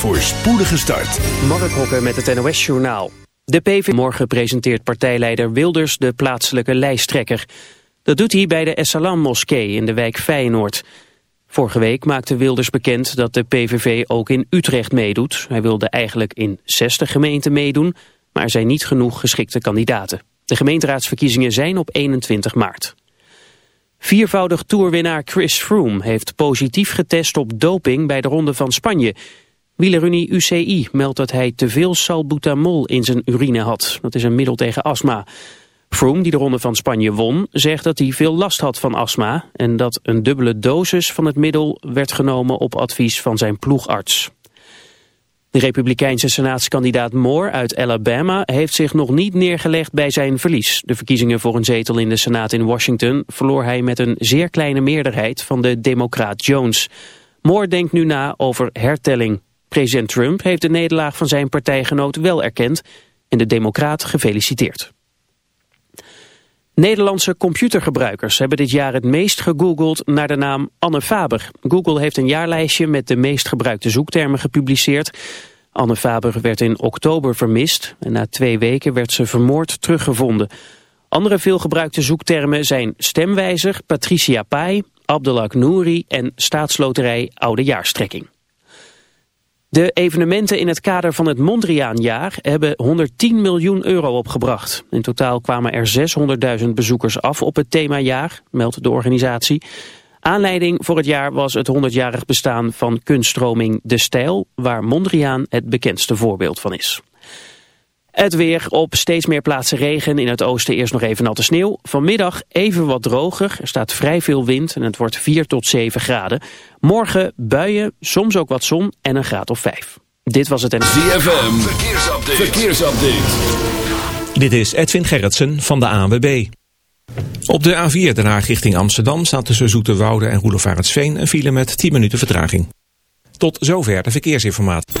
voor spoedige start. Mark Hokker met het NOS Journaal. De PV morgen presenteert partijleider Wilders de plaatselijke lijsttrekker. Dat doet hij bij de Essalam-moskee in de wijk Feyenoord. Vorige week maakte Wilders bekend dat de PVV ook in Utrecht meedoet. Hij wilde eigenlijk in 60 gemeenten meedoen, maar er zijn niet genoeg geschikte kandidaten. De gemeenteraadsverkiezingen zijn op 21 maart. Viervoudig toerwinnaar Chris Froome heeft positief getest op doping bij de Ronde van Spanje. Wielerunie UCI meldt dat hij te veel salbutamol in zijn urine had. Dat is een middel tegen astma. Froome, die de Ronde van Spanje won, zegt dat hij veel last had van astma... en dat een dubbele dosis van het middel werd genomen op advies van zijn ploegarts. De republikeinse senaatskandidaat Moore uit Alabama heeft zich nog niet neergelegd bij zijn verlies. De verkiezingen voor een zetel in de Senaat in Washington verloor hij met een zeer kleine meerderheid van de democraat Jones. Moore denkt nu na over hertelling. President Trump heeft de nederlaag van zijn partijgenoot wel erkend en de democraat gefeliciteerd. Nederlandse computergebruikers hebben dit jaar het meest gegoogeld naar de naam Anne Faber. Google heeft een jaarlijstje met de meest gebruikte zoektermen gepubliceerd. Anne Faber werd in oktober vermist en na twee weken werd ze vermoord teruggevonden. Andere veelgebruikte zoektermen zijn stemwijzer, Patricia Pai, Abdelak Nouri en staatsloterij Oudejaarstrekking. De evenementen in het kader van het Mondriaanjaar hebben 110 miljoen euro opgebracht. In totaal kwamen er 600.000 bezoekers af op het themajaar, meldt de organisatie. Aanleiding voor het jaar was het 100-jarig bestaan van kunststroming De Stijl, waar Mondriaan het bekendste voorbeeld van is. Het weer op steeds meer plaatsen regen. In het oosten eerst nog even natte sneeuw. Vanmiddag even wat droger. Er staat vrij veel wind en het wordt 4 tot 7 graden. Morgen buien, soms ook wat zon en een graad of 5. Dit was het en... ZFM, verkeersupdate. verkeersupdate. Dit is Edwin Gerritsen van de ANWB. Op de A4 Den Haag richting Amsterdam staat tussen Zoeterwoude en Roelofarensveen een file met 10 minuten vertraging. Tot zover de verkeersinformatie.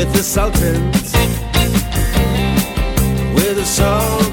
with the Sultans, with the Sultans.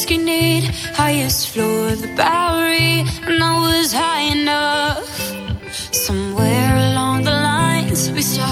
risk you need. Highest floor of the Bowery, and I was high enough. Somewhere along the lines, we started.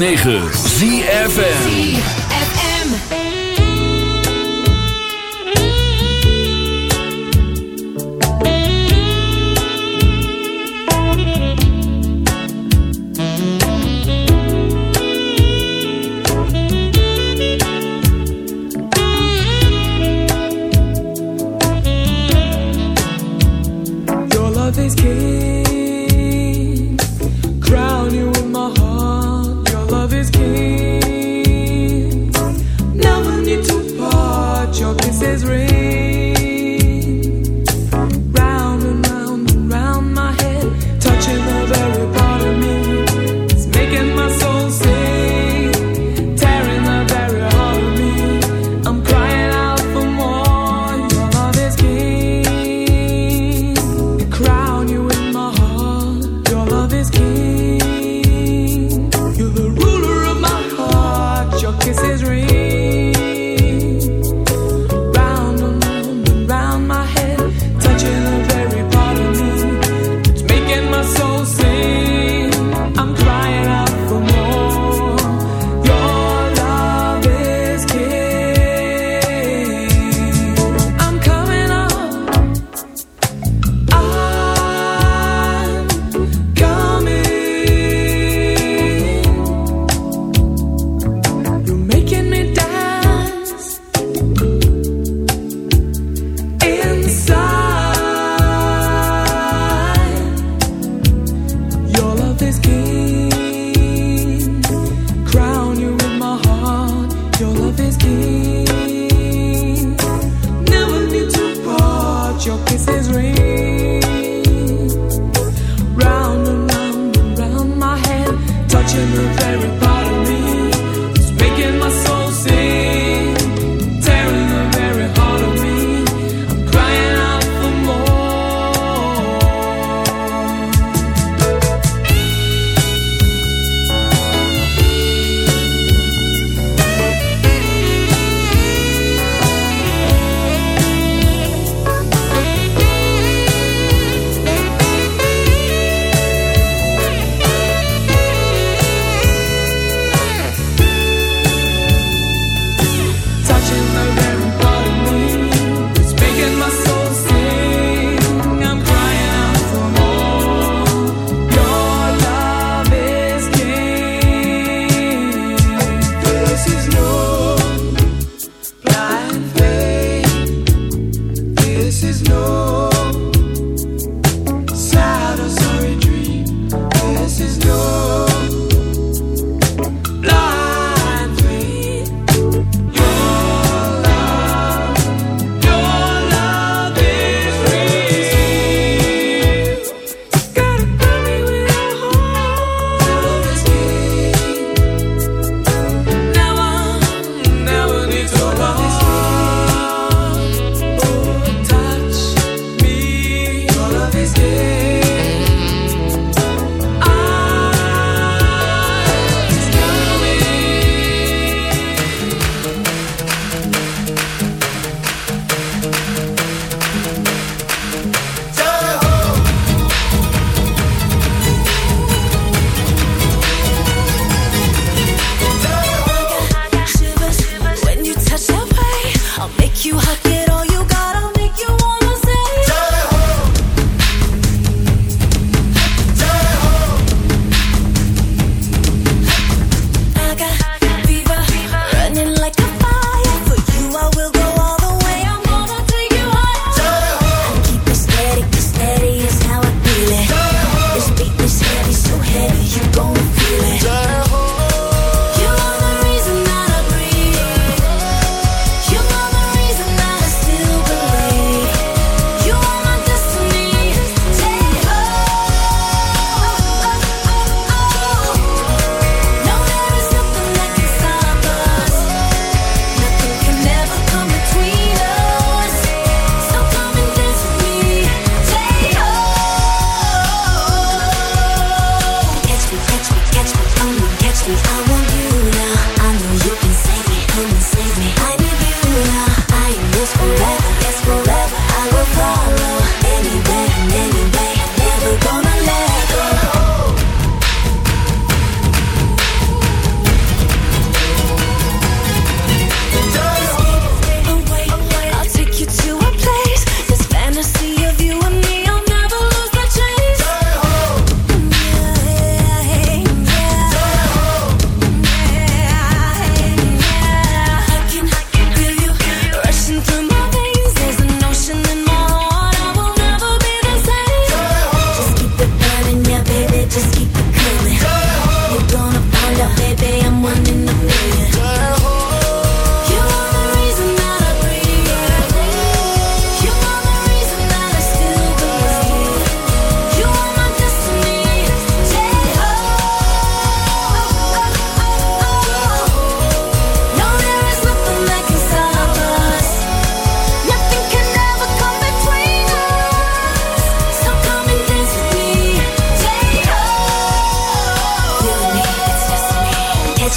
106.9 ZFM. FM. Your love is king.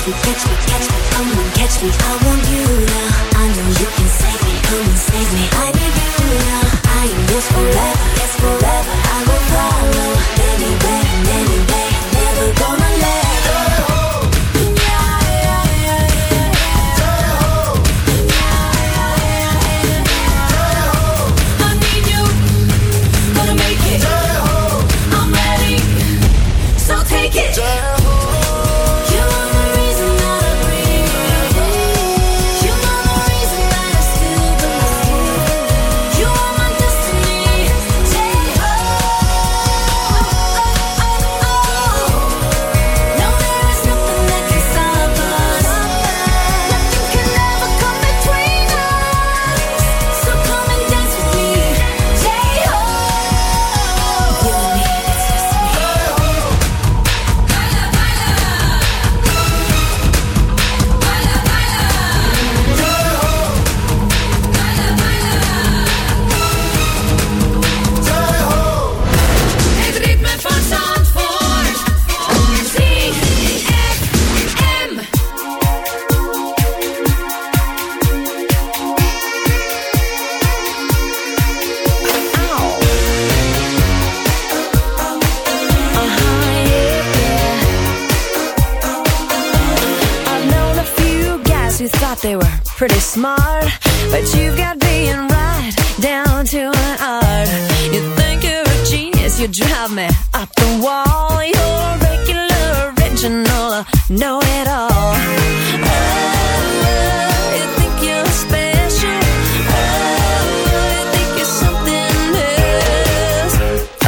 me, catch me, catch me, come and catch me. I want you now. I know you can save me, come and save me. I need you now. I am yours forever, yes forever. I will follow.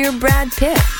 Your Brad Pitt.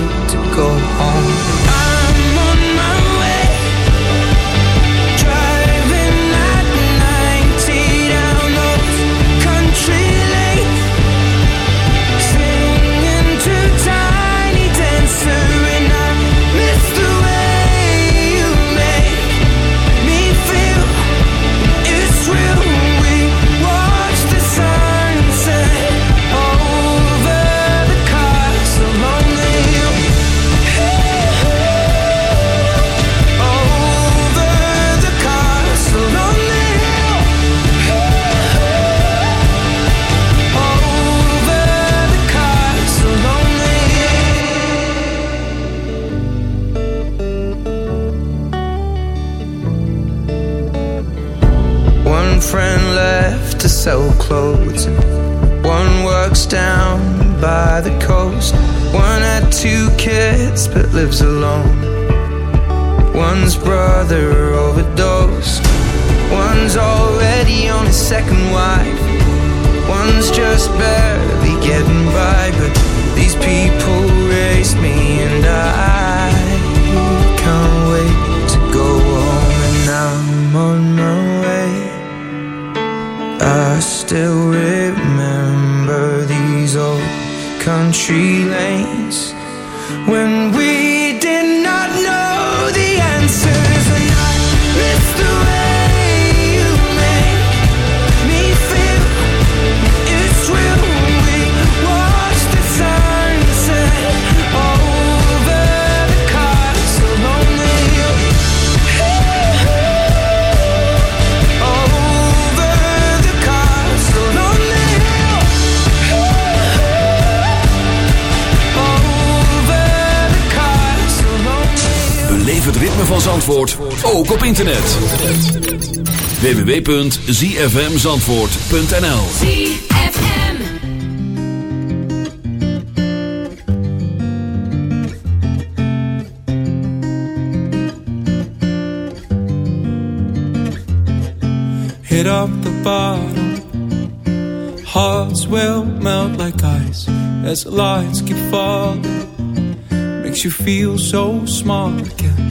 het ritme van Zandvoort, ook op internet. www.zfmzandvoort.nl ZFM. hit up the bottom. Hearts will melt like ice as the lights keep falling. Makes you feel so small again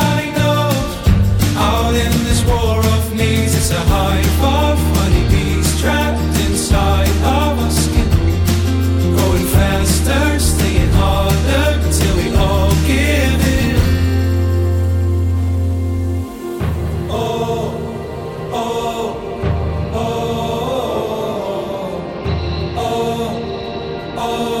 Oh.